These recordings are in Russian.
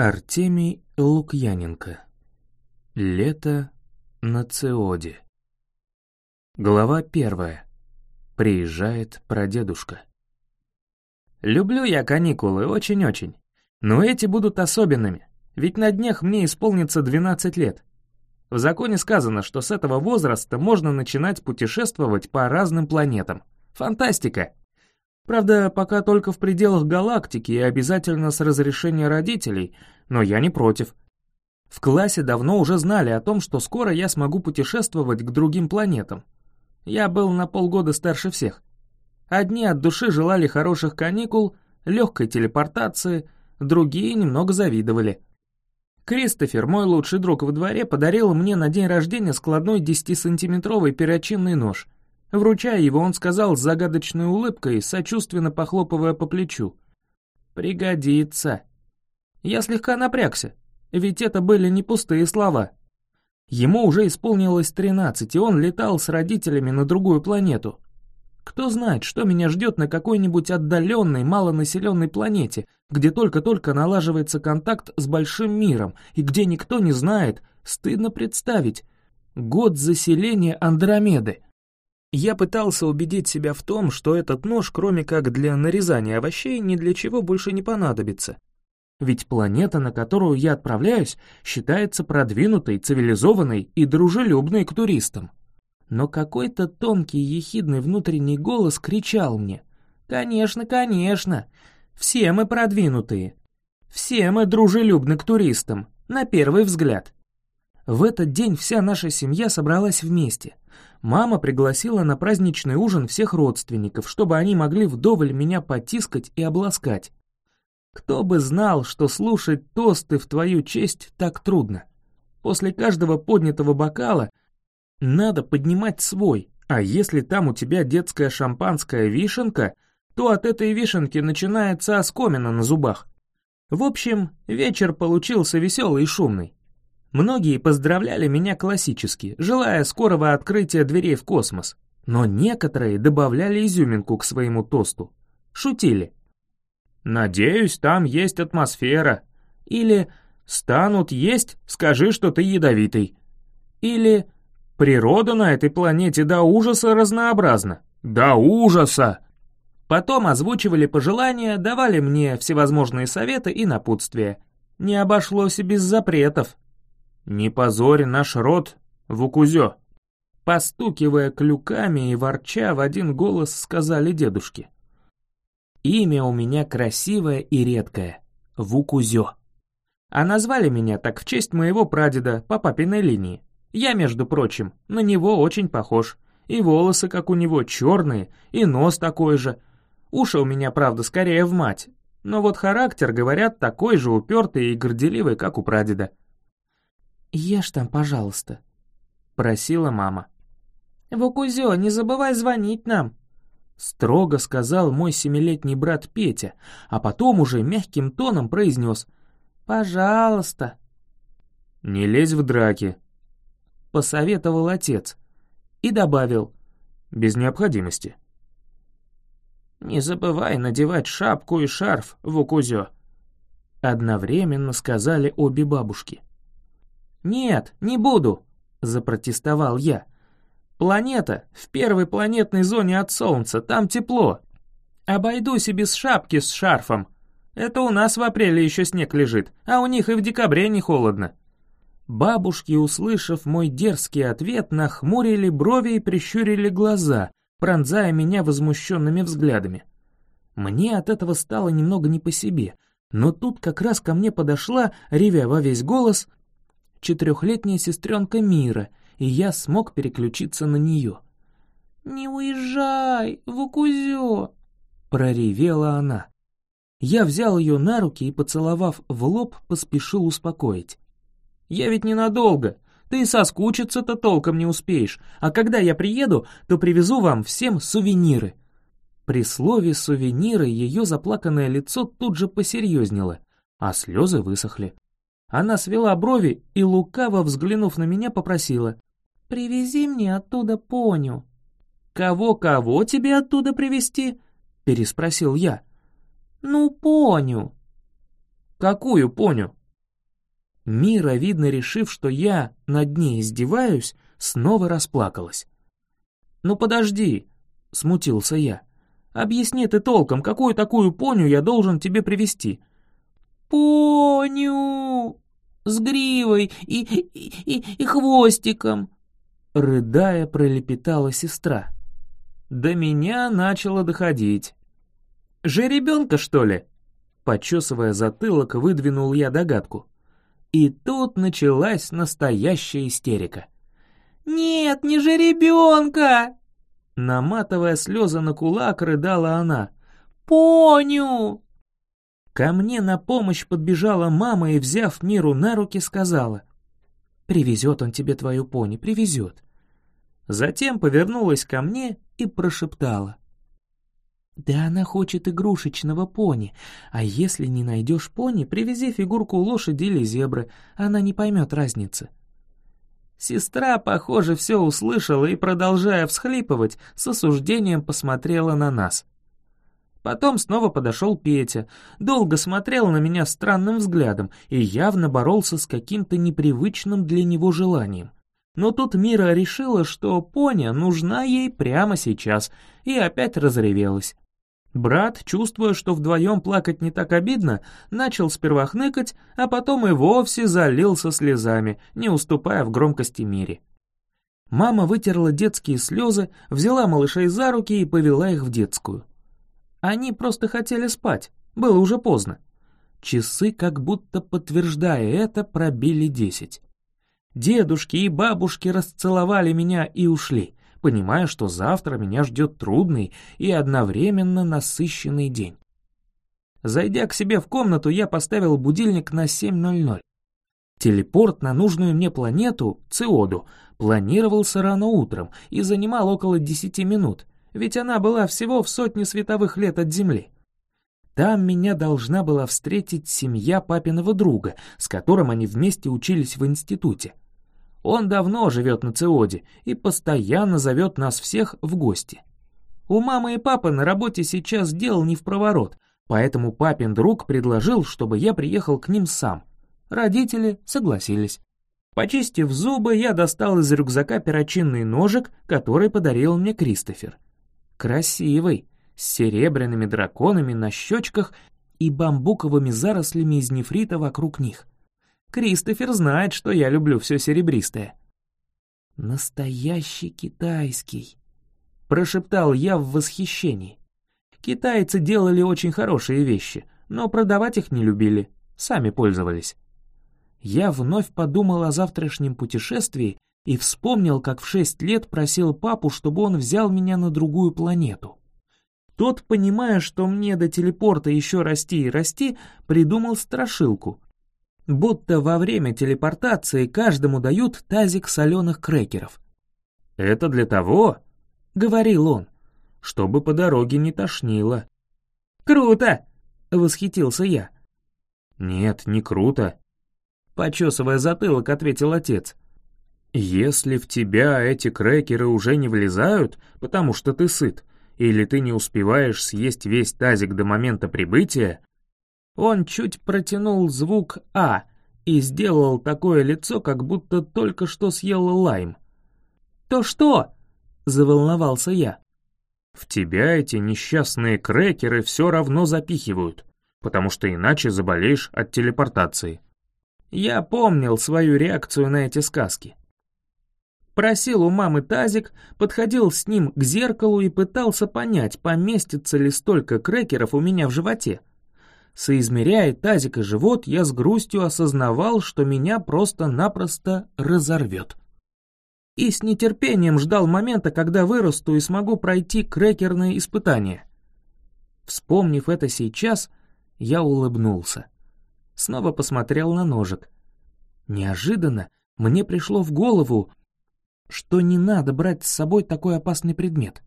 Артемий Лукьяненко. Лето на Циоде. Глава первая. Приезжает прадедушка. Люблю я каникулы очень-очень, но эти будут особенными, ведь на днях мне исполнится 12 лет. В законе сказано, что с этого возраста можно начинать путешествовать по разным планетам. Фантастика! Правда, пока только в пределах галактики и обязательно с разрешения родителей, но я не против. В классе давно уже знали о том, что скоро я смогу путешествовать к другим планетам. Я был на полгода старше всех. Одни от души желали хороших каникул, легкой телепортации, другие немного завидовали. Кристофер, мой лучший друг во дворе, подарил мне на день рождения складной 10-сантиметровый перочинный нож — Вручая его, он сказал с загадочной улыбкой, сочувственно похлопывая по плечу. «Пригодится». Я слегка напрягся, ведь это были не пустые слова. Ему уже исполнилось тринадцать, и он летал с родителями на другую планету. Кто знает, что меня ждет на какой-нибудь отдаленной, малонаселенной планете, где только-только налаживается контакт с большим миром, и где никто не знает, стыдно представить, год заселения Андромеды. Я пытался убедить себя в том, что этот нож, кроме как для нарезания овощей, ни для чего больше не понадобится. Ведь планета, на которую я отправляюсь, считается продвинутой, цивилизованной и дружелюбной к туристам. Но какой-то тонкий ехидный внутренний голос кричал мне «Конечно, конечно, все мы продвинутые, все мы дружелюбны к туристам, на первый взгляд». В этот день вся наша семья собралась вместе — мама пригласила на праздничный ужин всех родственников, чтобы они могли вдоволь меня потискать и обласкать. Кто бы знал, что слушать тосты в твою честь так трудно. После каждого поднятого бокала надо поднимать свой, а если там у тебя детская шампанская вишенка, то от этой вишенки начинается оскомина на зубах. В общем, вечер получился веселый и шумный. Многие поздравляли меня классически, желая скорого открытия дверей в космос, но некоторые добавляли изюминку к своему тосту. Шутили. «Надеюсь, там есть атмосфера». Или «Станут есть, скажи, что ты ядовитый». Или «Природа на этой планете до ужаса разнообразна». «До ужаса!» Потом озвучивали пожелания, давали мне всевозможные советы и напутствия. Не обошлось и без запретов. «Не позорь наш род, Вукузё!» Постукивая клюками и ворча, в один голос сказали дедушки. «Имя у меня красивое и редкое — Вукузё. А назвали меня так в честь моего прадеда по папиной линии. Я, между прочим, на него очень похож. И волосы, как у него, черные, и нос такой же. Уши у меня, правда, скорее в мать. Но вот характер, говорят, такой же упертый и горделивый, как у прадеда. «Ешь там, пожалуйста», — просила мама. «Вукузё, не забывай звонить нам», — строго сказал мой семилетний брат Петя, а потом уже мягким тоном произнес «Пожалуйста». «Не лезь в драки», — посоветовал отец и добавил «без необходимости». «Не забывай надевать шапку и шарф, Вукузё», — одновременно сказали обе бабушки. «Нет, не буду», — запротестовал я. «Планета в первой планетной зоне от Солнца, там тепло. Обойдусь и без шапки с шарфом. Это у нас в апреле еще снег лежит, а у них и в декабре не холодно». Бабушки, услышав мой дерзкий ответ, нахмурили брови и прищурили глаза, пронзая меня возмущенными взглядами. Мне от этого стало немного не по себе, но тут как раз ко мне подошла, ревя во весь голос, четырехлетняя сестренка Мира, и я смог переключиться на нее. «Не уезжай, Вукузё!» — проревела она. Я взял ее на руки и, поцеловав в лоб, поспешил успокоить. «Я ведь ненадолго, ты соскучиться-то толком не успеешь, а когда я приеду, то привезу вам всем сувениры». При слове «сувениры» ее заплаканное лицо тут же посерьезнело, а слезы высохли. Она свела брови и, лукаво взглянув на меня, попросила. «Привези мне оттуда поню». «Кого-кого тебе оттуда привезти?» — переспросил я. «Ну, поню». «Какую поню?» Мира, видно, решив, что я над ней издеваюсь, снова расплакалась. «Ну подожди», — смутился я. «Объясни ты толком, какую такую поню я должен тебе привести «Поню! С гривой и, и, и, и хвостиком!» Рыдая, пролепетала сестра. До меня начало доходить. «Жеребенка, что ли?» Почесывая затылок, выдвинул я догадку. И тут началась настоящая истерика. «Нет, не жеребенка!» Наматывая слезы на кулак, рыдала она. «Поню!» Ко мне на помощь подбежала мама и, взяв Миру на руки, сказала. «Привезет он тебе твою пони, привезет». Затем повернулась ко мне и прошептала. «Да она хочет игрушечного пони, а если не найдешь пони, привези фигурку лошади или зебры, она не поймет разницы». Сестра, похоже, все услышала и, продолжая всхлипывать, с осуждением посмотрела на нас. Потом снова подошел Петя, долго смотрел на меня странным взглядом и явно боролся с каким-то непривычным для него желанием. Но тут Мира решила, что поня нужна ей прямо сейчас, и опять разревелась. Брат, чувствуя, что вдвоем плакать не так обидно, начал сперва хныкать, а потом и вовсе залился слезами, не уступая в громкости Мире. Мама вытерла детские слезы, взяла малышей за руки и повела их в детскую. Они просто хотели спать, было уже поздно. Часы, как будто подтверждая это, пробили десять. Дедушки и бабушки расцеловали меня и ушли, понимая, что завтра меня ждет трудный и одновременно насыщенный день. Зайдя к себе в комнату, я поставил будильник на 7.00. Телепорт на нужную мне планету, Циоду, планировался рано утром и занимал около 10 минут, ведь она была всего в сотне световых лет от Земли. Там меня должна была встретить семья папиного друга, с которым они вместе учились в институте. Он давно живет на Циоде и постоянно зовет нас всех в гости. У мамы и папы на работе сейчас дел не в проворот, поэтому папин друг предложил, чтобы я приехал к ним сам. Родители согласились. Почистив зубы, я достал из рюкзака перочинный ножик, который подарил мне Кристофер. Красивый, с серебряными драконами на щечках и бамбуковыми зарослями из нефрита вокруг них. Кристофер знает, что я люблю все серебристое. «Настоящий китайский», — прошептал я в восхищении. Китайцы делали очень хорошие вещи, но продавать их не любили, сами пользовались. Я вновь подумал о завтрашнем путешествии и вспомнил, как в шесть лет просил папу, чтобы он взял меня на другую планету. Тот, понимая, что мне до телепорта еще расти и расти, придумал страшилку. Будто во время телепортации каждому дают тазик соленых крекеров. «Это для того?» — говорил он, — «чтобы по дороге не тошнило». «Круто!» — восхитился я. «Нет, не круто», — почесывая затылок, ответил отец. «Если в тебя эти крекеры уже не влезают, потому что ты сыт, или ты не успеваешь съесть весь тазик до момента прибытия, он чуть протянул звук «а» и сделал такое лицо, как будто только что съел лайм. «То что?» — заволновался я. «В тебя эти несчастные крекеры все равно запихивают, потому что иначе заболеешь от телепортации». Я помнил свою реакцию на эти сказки просил у мамы тазик, подходил с ним к зеркалу и пытался понять, поместится ли столько крекеров у меня в животе. Соизмеряя тазик и живот, я с грустью осознавал, что меня просто-напросто разорвет. И с нетерпением ждал момента, когда вырасту и смогу пройти крекерные испытания. Вспомнив это сейчас, я улыбнулся. Снова посмотрел на ножик. Неожиданно мне пришло в голову, что не надо брать с собой такой опасный предмет.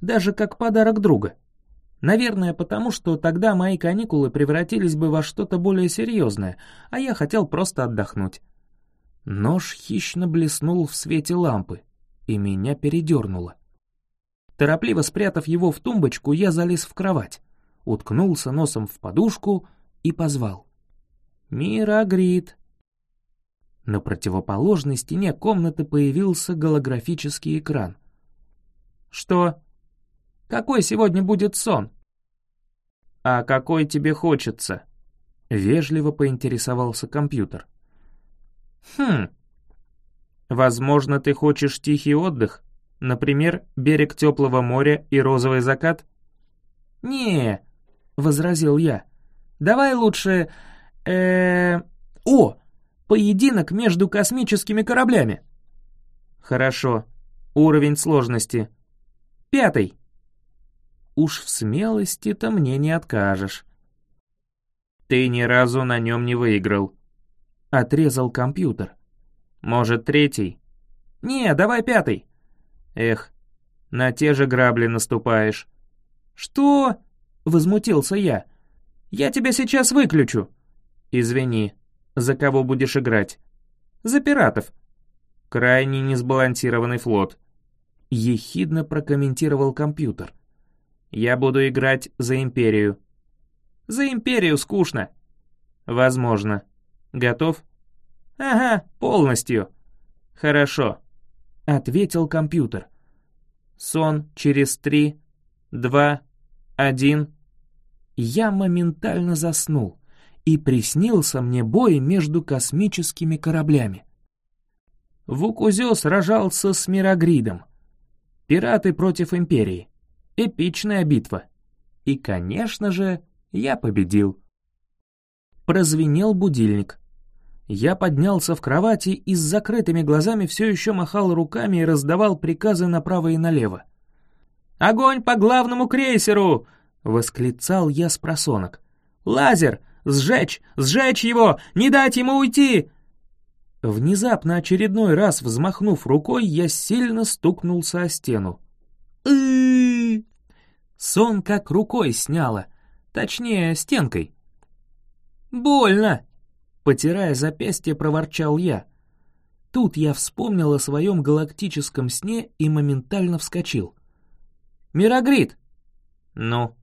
Даже как подарок друга. Наверное, потому что тогда мои каникулы превратились бы во что-то более серьезное, а я хотел просто отдохнуть. Нож хищно блеснул в свете лампы, и меня передернуло. Торопливо спрятав его в тумбочку, я залез в кровать, уткнулся носом в подушку и позвал. «Мирагрид!» На противоположной стене комнаты появился голографический экран. «Что? Какой сегодня будет сон?» «А какой тебе хочется?» — вежливо поинтересовался компьютер. «Хм. Возможно, ты хочешь тихий отдых? Например, берег теплого моря и розовый закат?» «Не», — возразил я. «Давай лучше... э О! Поединок между космическими кораблями!» «Хорошо. Уровень сложности. Пятый». Уж в смелости-то мне не откажешь. «Ты ни разу на нем не выиграл», — отрезал компьютер. «Может, третий?» «Не, давай пятый». «Эх, на те же грабли наступаешь». «Что?» — возмутился я. «Я тебя сейчас выключу». «Извини, за кого будешь играть?» «За пиратов». «Крайне несбалансированный флот», — ехидно прокомментировал компьютер. «Я буду играть за Империю». «За Империю скучно». «Возможно. Готов?» «Ага, полностью». «Хорошо», — ответил компьютер. «Сон через три, два, один...» Я моментально заснул, и приснился мне бой между космическими кораблями. Вукузё сражался с Мирогридом. Пираты против Империи. Эпичная битва. И, конечно же, я победил. Прозвенел будильник. Я поднялся в кровати и с закрытыми глазами все еще махал руками и раздавал приказы направо и налево. «Огонь по главному крейсеру!» — восклицал я с просонок. «Лазер! Сжечь! Сжечь его! Не дать ему уйти!» Внезапно очередной раз взмахнув рукой, я сильно стукнулся о стену. Сон как рукой сняло, точнее, стенкой. «Больно!» Потирая запястье, проворчал я. Тут я вспомнил о своем галактическом сне и моментально вскочил. «Мирогрид!» «Ну?»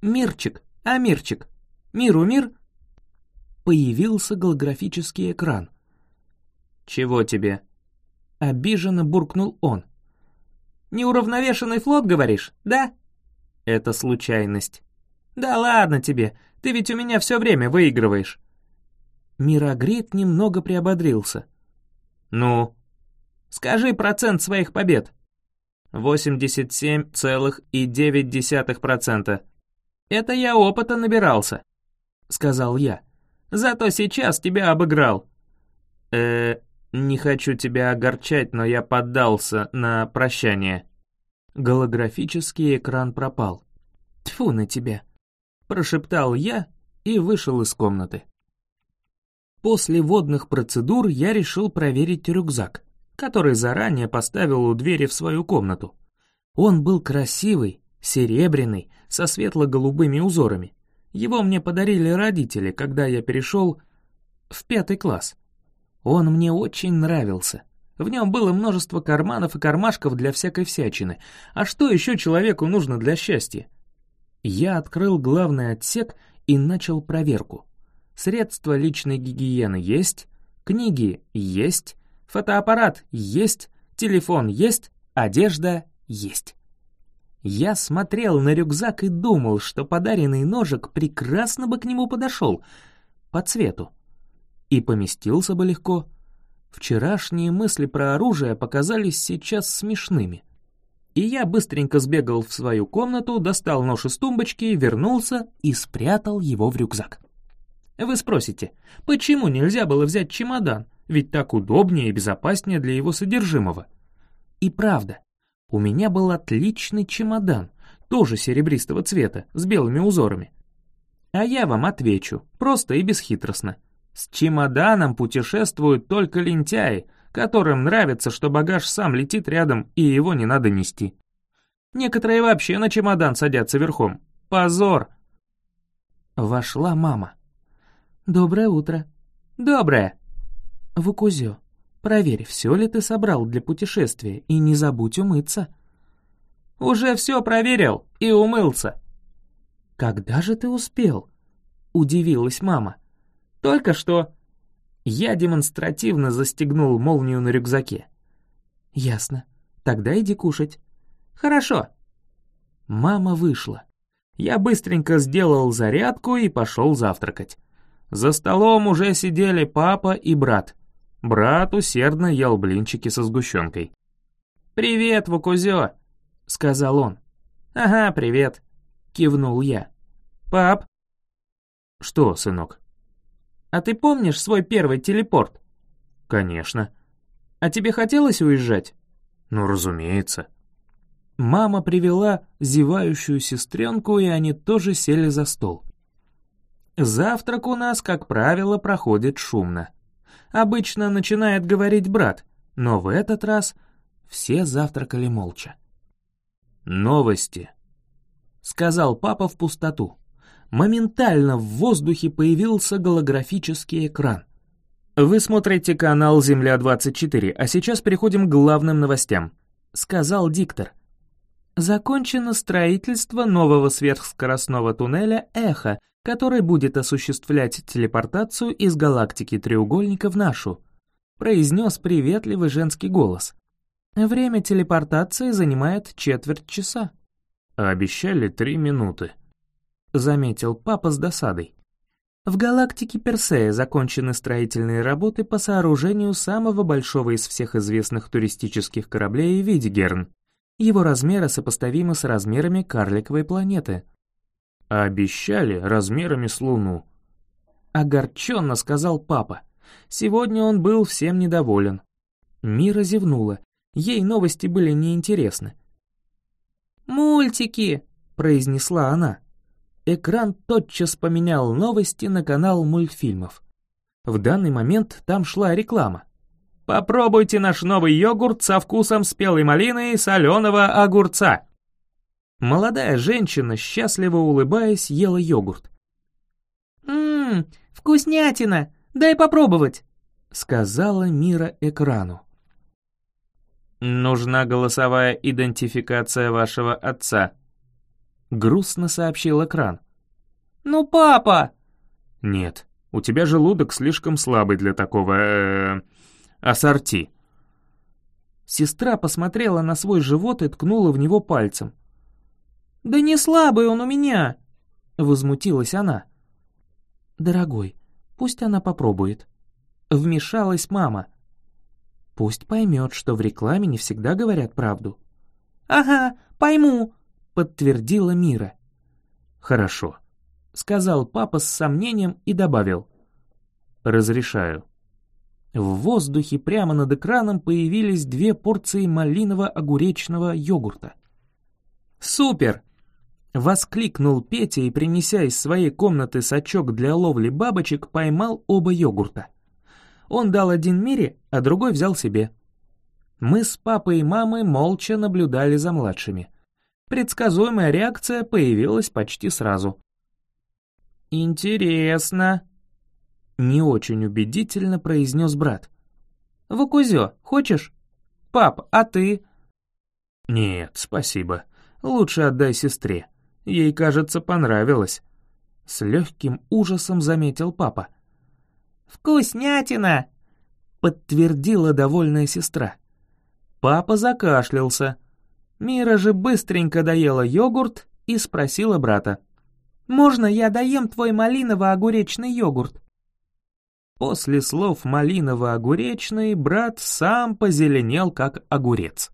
«Мирчик, а Мирчик, миру мир?» Появился голографический экран. «Чего тебе?» Обиженно буркнул он. «Неуравновешенный флот, говоришь, да?» «Это случайность». «Да ладно тебе, ты ведь у меня все время выигрываешь». Мирогрид немного приободрился. «Ну?» «Скажи процент своих побед». «87,9%. Это я опыта набирался», — сказал я. «Зато сейчас тебя обыграл». «Э, не хочу тебя огорчать, но я поддался на прощание». Голографический экран пропал. Тьфу на тебя, прошептал я и вышел из комнаты. После водных процедур я решил проверить рюкзак, который заранее поставил у двери в свою комнату. Он был красивый, серебряный, со светло-голубыми узорами. Его мне подарили родители, когда я перешел в пятый класс. Он мне очень нравился. В нем было множество карманов и кармашков для всякой всячины. А что еще человеку нужно для счастья? Я открыл главный отсек и начал проверку. Средства личной гигиены есть, книги есть, фотоаппарат есть, телефон есть, одежда есть. Я смотрел на рюкзак и думал, что подаренный ножик прекрасно бы к нему подошел, по цвету. И поместился бы легко. Вчерашние мысли про оружие показались сейчас смешными. И я быстренько сбегал в свою комнату, достал нож из тумбочки, вернулся и спрятал его в рюкзак. Вы спросите, почему нельзя было взять чемодан, ведь так удобнее и безопаснее для его содержимого? И правда, у меня был отличный чемодан, тоже серебристого цвета, с белыми узорами. А я вам отвечу, просто и бесхитростно. С чемоданом путешествуют только лентяи, которым нравится, что багаж сам летит рядом и его не надо нести. Некоторые вообще на чемодан садятся верхом. Позор! Вошла мама. «Доброе утро». «Доброе». «Вукузё, проверь, все ли ты собрал для путешествия, и не забудь умыться». «Уже все проверил и умылся». «Когда же ты успел?» — удивилась мама. «Только что». Я демонстративно застегнул молнию на рюкзаке. «Ясно. Тогда иди кушать». «Хорошо». Мама вышла. Я быстренько сделал зарядку и пошел завтракать. За столом уже сидели папа и брат. Брат усердно ел блинчики со сгущенкой. «Привет, Вукузё», — сказал он. «Ага, привет», — кивнул я. «Пап?» «Что, сынок?» «А ты помнишь свой первый телепорт?» «Конечно». «А тебе хотелось уезжать?» «Ну, разумеется». Мама привела зевающую сестренку, и они тоже сели за стол. Завтрак у нас, как правило, проходит шумно. Обычно начинает говорить брат, но в этот раз все завтракали молча. «Новости», — сказал папа в пустоту. Моментально в воздухе появился голографический экран. «Вы смотрите канал «Земля-24», а сейчас переходим к главным новостям», — сказал диктор. Закончено строительство нового сверхскоростного туннеля «Эхо», который будет осуществлять телепортацию из галактики треугольника в нашу, произнес приветливый женский голос. Время телепортации занимает четверть часа. Обещали три минуты. Заметил папа с досадой. В галактике Персея закончены строительные работы по сооружению самого большого из всех известных туристических кораблей Видигерн. Его размеры сопоставимы с размерами карликовой планеты. А обещали размерами с Луну. Огорченно сказал папа. Сегодня он был всем недоволен. Мира зевнула Ей новости были неинтересны. «Мультики!» — произнесла она. Экран тотчас поменял новости на канал мультфильмов. В данный момент там шла реклама. «Попробуйте наш новый йогурт со вкусом спелой малины и соленого огурца!» Молодая женщина, счастливо улыбаясь, ела йогурт. «Ммм, вкуснятина! Дай попробовать!» — сказала Мира экрану. «Нужна голосовая идентификация вашего отца», — грустно сообщил экран. «Ну, папа!» «Нет, у тебя желудок слишком слабый для такого... Э, ассорти». Сестра посмотрела на свой живот и ткнула в него пальцем. «Да не слабый он у меня!» — возмутилась она. «Дорогой, пусть она попробует». Вмешалась мама. Пусть поймет, что в рекламе не всегда говорят правду. «Ага, пойму», — подтвердила Мира. «Хорошо», — сказал папа с сомнением и добавил. «Разрешаю». В воздухе прямо над экраном появились две порции малиново-огуречного йогурта. «Супер!» — воскликнул Петя и, принеся из своей комнаты сачок для ловли бабочек, поймал оба йогурта. Он дал один Мире, а другой взял себе. Мы с папой и мамой молча наблюдали за младшими. Предсказуемая реакция появилась почти сразу. «Интересно», — не очень убедительно произнес брат. «Вакузё, хочешь? Пап, а ты?» «Нет, спасибо. Лучше отдай сестре. Ей, кажется, понравилось». С легким ужасом заметил папа. «Вкуснятина!» — подтвердила довольная сестра. Папа закашлялся. Мира же быстренько доела йогурт и спросила брата. «Можно я доем твой малиново-огуречный йогурт?» После слов «малиново-огуречный» брат сам позеленел, как огурец.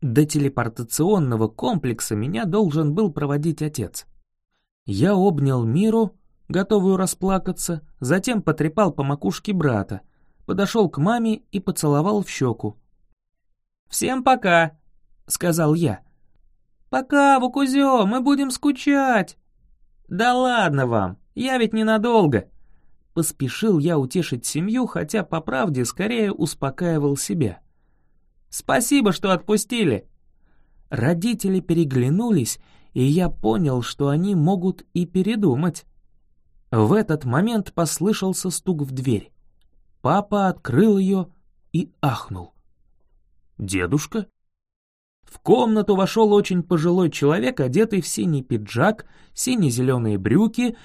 До телепортационного комплекса меня должен был проводить отец. Я обнял Миру, готовую расплакаться, затем потрепал по макушке брата, подошел к маме и поцеловал в щеку. «Всем пока», — сказал я. «Пока, Вукузё, мы будем скучать». «Да ладно вам, я ведь ненадолго». Поспешил я утешить семью, хотя, по правде, скорее успокаивал себя. «Спасибо, что отпустили». Родители переглянулись, и я понял, что они могут и передумать. В этот момент послышался стук в дверь. Папа открыл ее и ахнул. «Дедушка?» В комнату вошел очень пожилой человек, одетый в синий пиджак, сине-зеленые брюки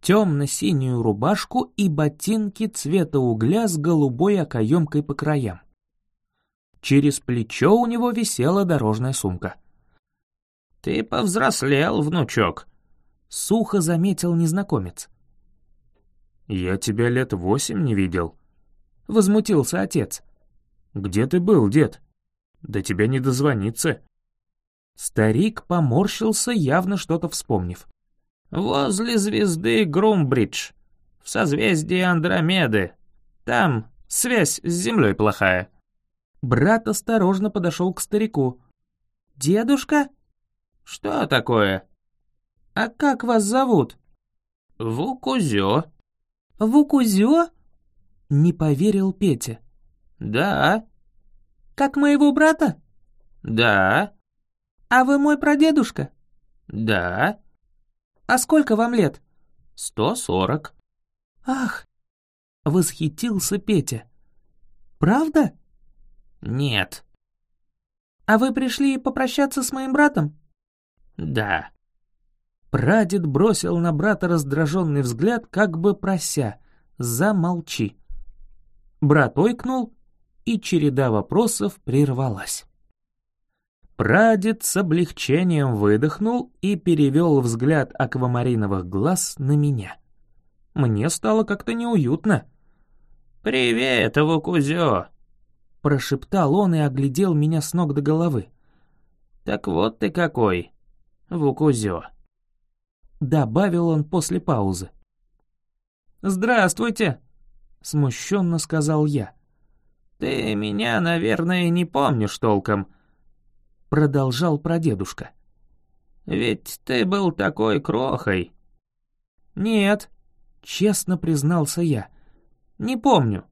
темно-синюю рубашку и ботинки цвета угля с голубой окоемкой по краям. Через плечо у него висела дорожная сумка. «Ты повзрослел, внучок», — сухо заметил незнакомец. «Я тебя лет восемь не видел», — возмутился отец. «Где ты был, дед? До тебя не дозвониться». Старик поморщился, явно что-то вспомнив. «Возле звезды Грумбридж, в созвездии Андромеды. Там связь с Землей плохая». Брат осторожно подошел к старику. «Дедушка?» «Что такое?» «А как вас зовут?» «Вукузё». «Вукузё?» Не поверил Петя. «Да». «Как моего брата?» «Да». «А вы мой прадедушка?» «Да». «А сколько вам лет?» «Сто сорок». «Ах!» — восхитился Петя. «Правда?» «Нет». «А вы пришли попрощаться с моим братом?» «Да». Прадед бросил на брата раздраженный взгляд, как бы прося «замолчи». Брат ойкнул, и череда вопросов прервалась. Прадед с облегчением выдохнул и перевел взгляд аквамариновых глаз на меня. Мне стало как-то неуютно. «Привет, Вукузё!» Прошептал он и оглядел меня с ног до головы. «Так вот ты какой, Вукузё!» Добавил он после паузы. «Здравствуйте!» Смущенно сказал я. «Ты меня, наверное, не помнишь толком», — продолжал прадедушка. «Ведь ты был такой крохой». «Нет», — честно признался я, — «не помню».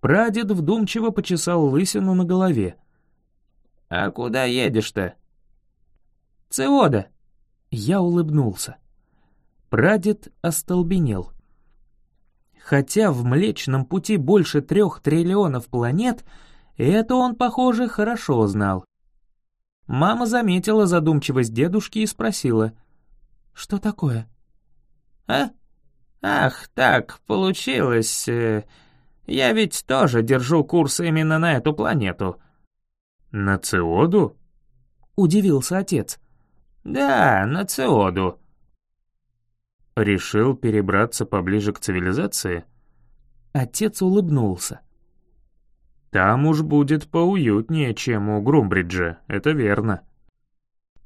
Прадед вдумчиво почесал лысину на голове. «А куда едешь-то?» «Цеода». Я улыбнулся. Прадед остолбенел. Хотя в Млечном Пути больше трех триллионов планет, это он, похоже, хорошо знал. Мама заметила задумчивость дедушки и спросила, «Что такое?» «А? Ах, так, получилось. Э, я ведь тоже держу курс именно на эту планету». «На Циоду?» — удивился отец. «Да, на Циоду». «Решил перебраться поближе к цивилизации?» Отец улыбнулся. «Там уж будет поуютнее, чем у Грумбриджа, это верно».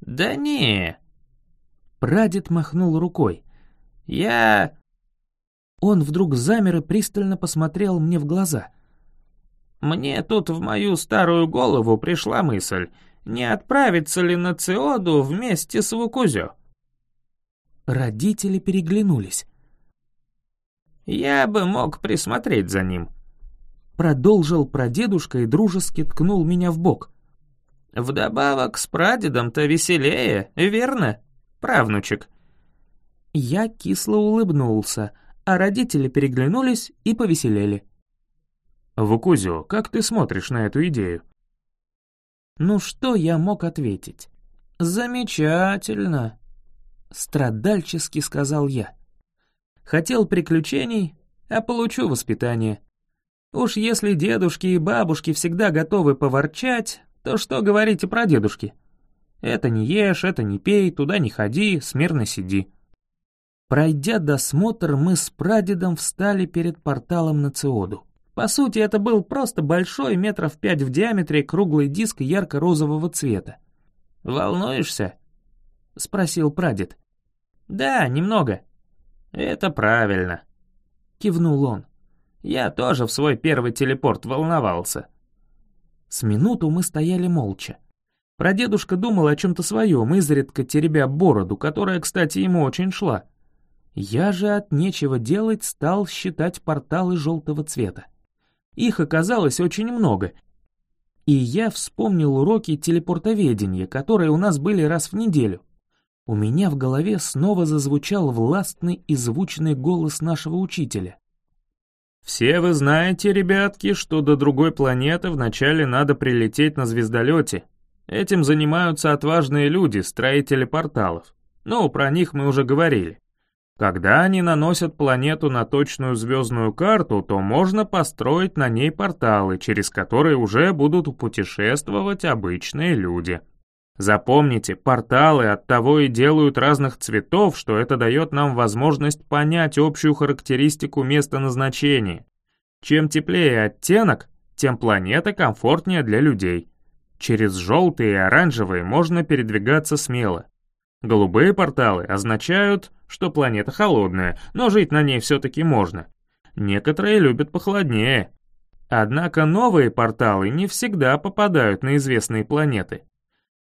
«Да не...» Прадед махнул рукой. «Я...» Он вдруг замер и пристально посмотрел мне в глаза. «Мне тут в мою старую голову пришла мысль, не отправиться ли на Циоду вместе с Вукузё?» Родители переглянулись. «Я бы мог присмотреть за ним», — продолжил прадедушка и дружески ткнул меня в бок. «Вдобавок с прадедом-то веселее, верно, правнучек?» Я кисло улыбнулся, а родители переглянулись и повеселели. «Вукузио, как ты смотришь на эту идею?» Ну что я мог ответить? «Замечательно», — страдальчески сказал я. «Хотел приключений, а получу воспитание. Уж если дедушки и бабушки всегда готовы поворчать, то что говорить про дедушки? Это не ешь, это не пей, туда не ходи, смирно сиди». Пройдя досмотр, мы с прадедом встали перед порталом на Циоду. По сути, это был просто большой, метров пять в диаметре, круглый диск ярко-розового цвета. «Волнуешься?» — спросил прадед. «Да, немного». «Это правильно», — кивнул он. «Я тоже в свой первый телепорт волновался». С минуту мы стояли молча. Прадедушка думал о чем-то своем, изредка теребя бороду, которая, кстати, ему очень шла. Я же от нечего делать стал считать порталы желтого цвета. Их оказалось очень много. И я вспомнил уроки телепортоведения, которые у нас были раз в неделю. У меня в голове снова зазвучал властный и звучный голос нашего учителя. «Все вы знаете, ребятки, что до другой планеты вначале надо прилететь на звездолете. Этим занимаются отважные люди, строители порталов. Ну, про них мы уже говорили. Когда они наносят планету на точную звездную карту, то можно построить на ней порталы, через которые уже будут путешествовать обычные люди. Запомните, порталы от того и делают разных цветов, что это дает нам возможность понять общую характеристику места назначения. Чем теплее оттенок, тем планета комфортнее для людей. Через желтые и оранжевые можно передвигаться смело. Голубые порталы означают, что планета холодная, но жить на ней все-таки можно. Некоторые любят похолоднее. Однако новые порталы не всегда попадают на известные планеты.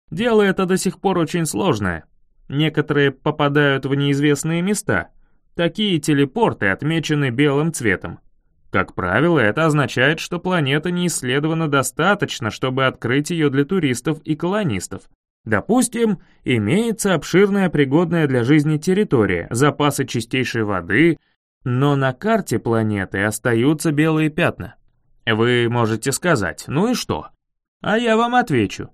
Дело это до сих пор очень сложное. Некоторые попадают в неизвестные места. Такие телепорты отмечены белым цветом. Как правило, это означает, что планета не исследована достаточно, чтобы открыть ее для туристов и колонистов. Допустим, имеется обширная пригодная для жизни территория, запасы чистейшей воды, но на карте планеты остаются белые пятна. Вы можете сказать, ну и что? А я вам отвечу.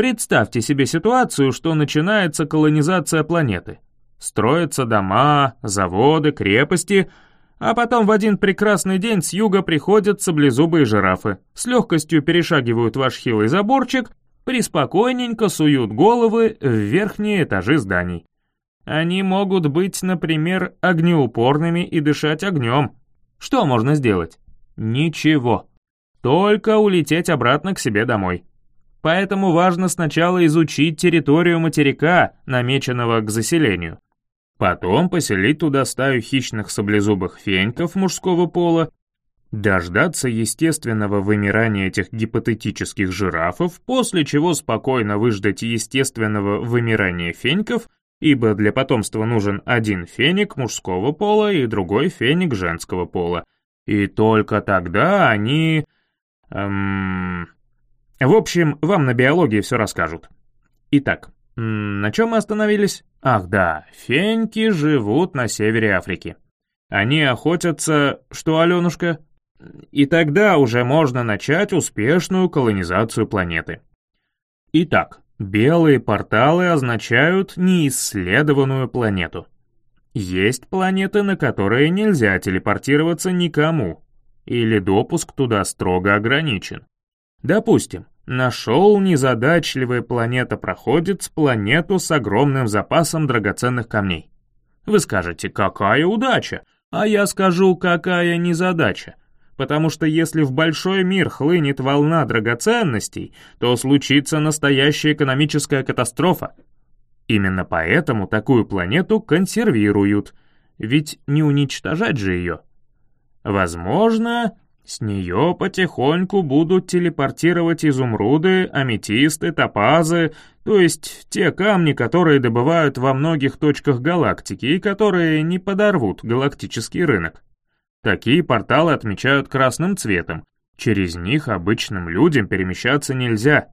Представьте себе ситуацию, что начинается колонизация планеты. Строятся дома, заводы, крепости, а потом в один прекрасный день с юга приходят саблезубые жирафы, с легкостью перешагивают ваш хилый заборчик приспокойненько суют головы в верхние этажи зданий. Они могут быть, например, огнеупорными и дышать огнем. Что можно сделать? Ничего. Только улететь обратно к себе домой. Поэтому важно сначала изучить территорию материка, намеченного к заселению. Потом поселить туда стаю хищных саблезубых феньков мужского пола дождаться естественного вымирания этих гипотетических жирафов, после чего спокойно выждать естественного вымирания феников, ибо для потомства нужен один феник мужского пола и другой феник женского пола. И только тогда они... Эм... В общем, вам на биологии все расскажут. Итак, на чем мы остановились? Ах да, феньки живут на севере Африки. Они охотятся... Что, Аленушка? И тогда уже можно начать успешную колонизацию планеты. Итак, белые порталы означают неисследованную планету. Есть планеты, на которые нельзя телепортироваться никому, или допуск туда строго ограничен. Допустим, нашел незадачливый планета-проходец планету с огромным запасом драгоценных камней. Вы скажете, какая удача, а я скажу, какая незадача потому что если в большой мир хлынет волна драгоценностей, то случится настоящая экономическая катастрофа. Именно поэтому такую планету консервируют, ведь не уничтожать же ее. Возможно, с нее потихоньку будут телепортировать изумруды, аметисты, топазы, то есть те камни, которые добывают во многих точках галактики и которые не подорвут галактический рынок. Такие порталы отмечают красным цветом. Через них обычным людям перемещаться нельзя.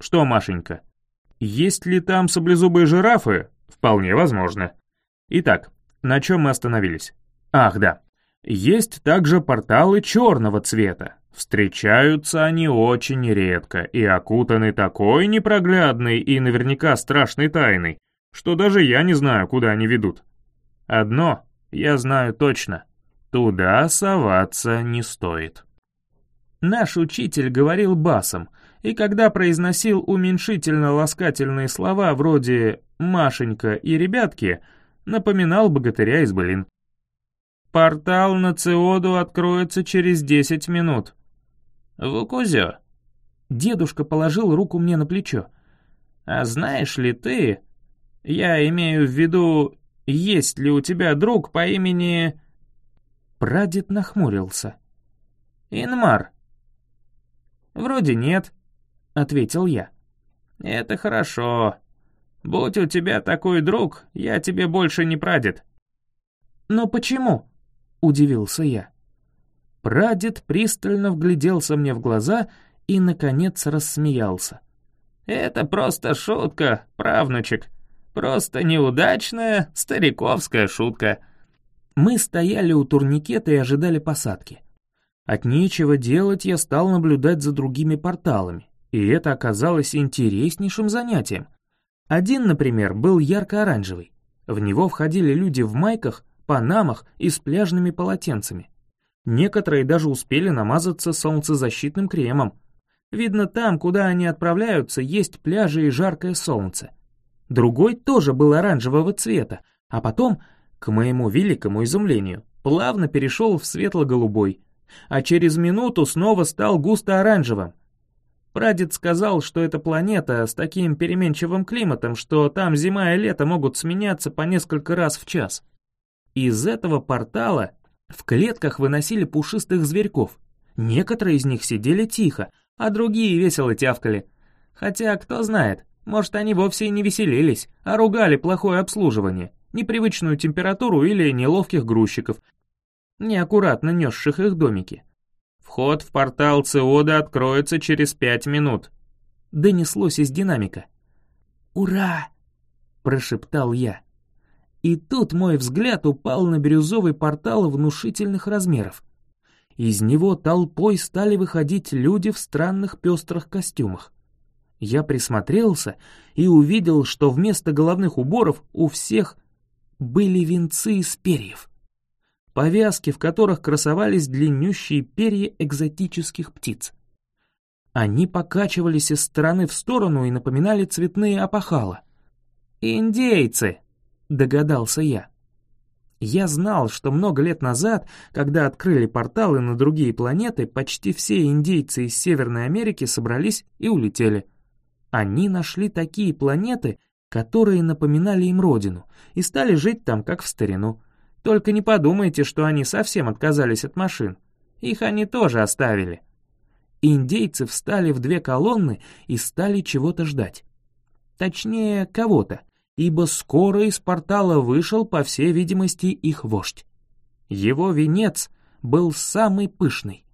Что, Машенька? Есть ли там саблезубые жирафы? Вполне возможно. Итак, на чем мы остановились? Ах, да. Есть также порталы черного цвета. Встречаются они очень редко и окутаны такой непроглядной и наверняка страшной тайной, что даже я не знаю, куда они ведут. Одно я знаю точно. Туда соваться не стоит. Наш учитель говорил басом, и когда произносил уменьшительно-ласкательные слова вроде «Машенька» и «ребятки», напоминал богатыря из былин. «Портал на Циоду откроется через десять минут». «Вукузё». Дедушка положил руку мне на плечо. «А знаешь ли ты, я имею в виду, есть ли у тебя друг по имени...» Прадед нахмурился. «Инмар». «Вроде нет», — ответил я. «Это хорошо. Будь у тебя такой друг, я тебе больше не прадед». «Но почему?» — удивился я. Прадед пристально вгляделся мне в глаза и, наконец, рассмеялся. «Это просто шутка, правнучек. Просто неудачная стариковская шутка. Мы стояли у турникета и ожидали посадки. От нечего делать я стал наблюдать за другими порталами, и это оказалось интереснейшим занятием. Один, например, был ярко-оранжевый. В него входили люди в майках, панамах и с пляжными полотенцами. Некоторые даже успели намазаться солнцезащитным кремом. Видно, там, куда они отправляются, есть пляжи и жаркое солнце. Другой тоже был оранжевого цвета, а потом, к моему великому изумлению, плавно перешел в светло-голубой, а через минуту снова стал густо-оранжевым. Прадед сказал, что эта планета с таким переменчивым климатом, что там зима и лето могут сменяться по несколько раз в час. Из этого портала в клетках выносили пушистых зверьков. Некоторые из них сидели тихо, а другие весело тявкали. Хотя, кто знает, может, они вовсе и не веселились, а ругали плохое обслуживание, непривычную температуру или неловких грузчиков, неаккуратно несших их домики. «Вход в портал Циода откроется через пять минут», — донеслось из динамика. «Ура!» — прошептал я. И тут мой взгляд упал на бирюзовый портал внушительных размеров. Из него толпой стали выходить люди в странных пестрых костюмах. Я присмотрелся и увидел, что вместо головных уборов у всех были венцы из перьев повязки, в которых красовались длиннющие перья экзотических птиц. Они покачивались из стороны в сторону и напоминали цветные опахала. «Индейцы!» — догадался я. Я знал, что много лет назад, когда открыли порталы на другие планеты, почти все индейцы из Северной Америки собрались и улетели. Они нашли такие планеты, которые напоминали им родину, и стали жить там, как в старину. Только не подумайте, что они совсем отказались от машин. Их они тоже оставили. Индейцы встали в две колонны и стали чего-то ждать. Точнее, кого-то, ибо скоро из портала вышел, по всей видимости, их вождь. Его венец был самый пышный,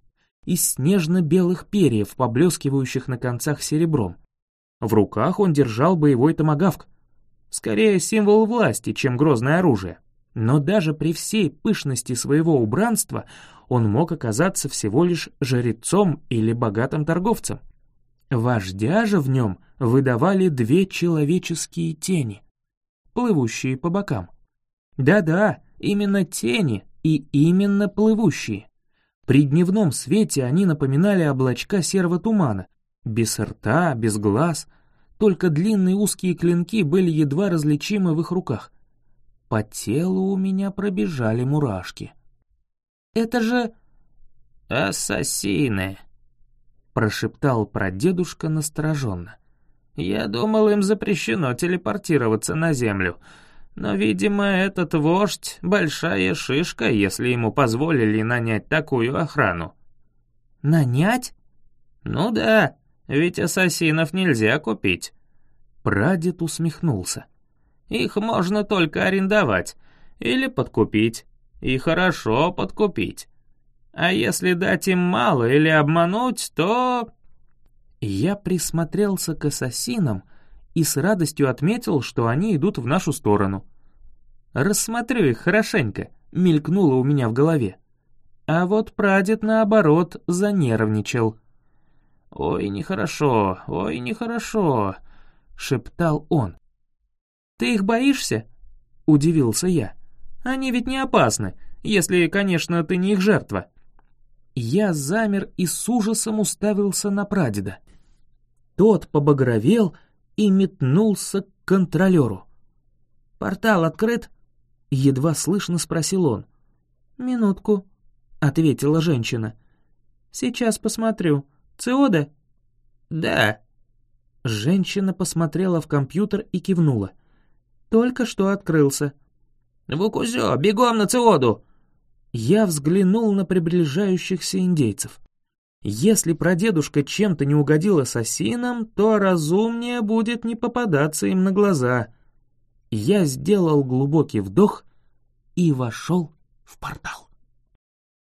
из снежно-белых перьев, поблескивающих на концах серебром. В руках он держал боевой томагавк, скорее символ власти, чем грозное оружие. Но даже при всей пышности своего убранства он мог оказаться всего лишь жрецом или богатым торговцем. Вождя же в нем выдавали две человеческие тени, плывущие по бокам. Да-да, именно тени и именно плывущие. При дневном свете они напоминали облачка серого тумана, без рта, без глаз, только длинные узкие клинки были едва различимы в их руках. По телу у меня пробежали мурашки. «Это же...» «Ассасины», — прошептал прадедушка настороженно. «Я думал, им запрещено телепортироваться на Землю, но, видимо, этот вождь — большая шишка, если ему позволили нанять такую охрану». «Нанять?» «Ну да, ведь ассасинов нельзя купить». Прадед усмехнулся. Их можно только арендовать или подкупить, и хорошо подкупить. А если дать им мало или обмануть, то...» Я присмотрелся к ассасинам и с радостью отметил, что они идут в нашу сторону. «Рассмотрю их хорошенько», — мелькнуло у меня в голове. А вот прадед, наоборот, занервничал. «Ой, нехорошо, ой, нехорошо», — шептал он. «Ты их боишься?» — удивился я. «Они ведь не опасны, если, конечно, ты не их жертва». Я замер и с ужасом уставился на прадеда. Тот побагровел и метнулся к контролеру. «Портал открыт?» — едва слышно спросил он. «Минутку», — ответила женщина. «Сейчас посмотрю. Циода?» «Да». Женщина посмотрела в компьютер и кивнула. Только что открылся. «Вукузё, бегом на Циоду!» Я взглянул на приближающихся индейцев. Если прадедушка чем-то не угодил ассасинам, то разумнее будет не попадаться им на глаза. Я сделал глубокий вдох и вошел в портал.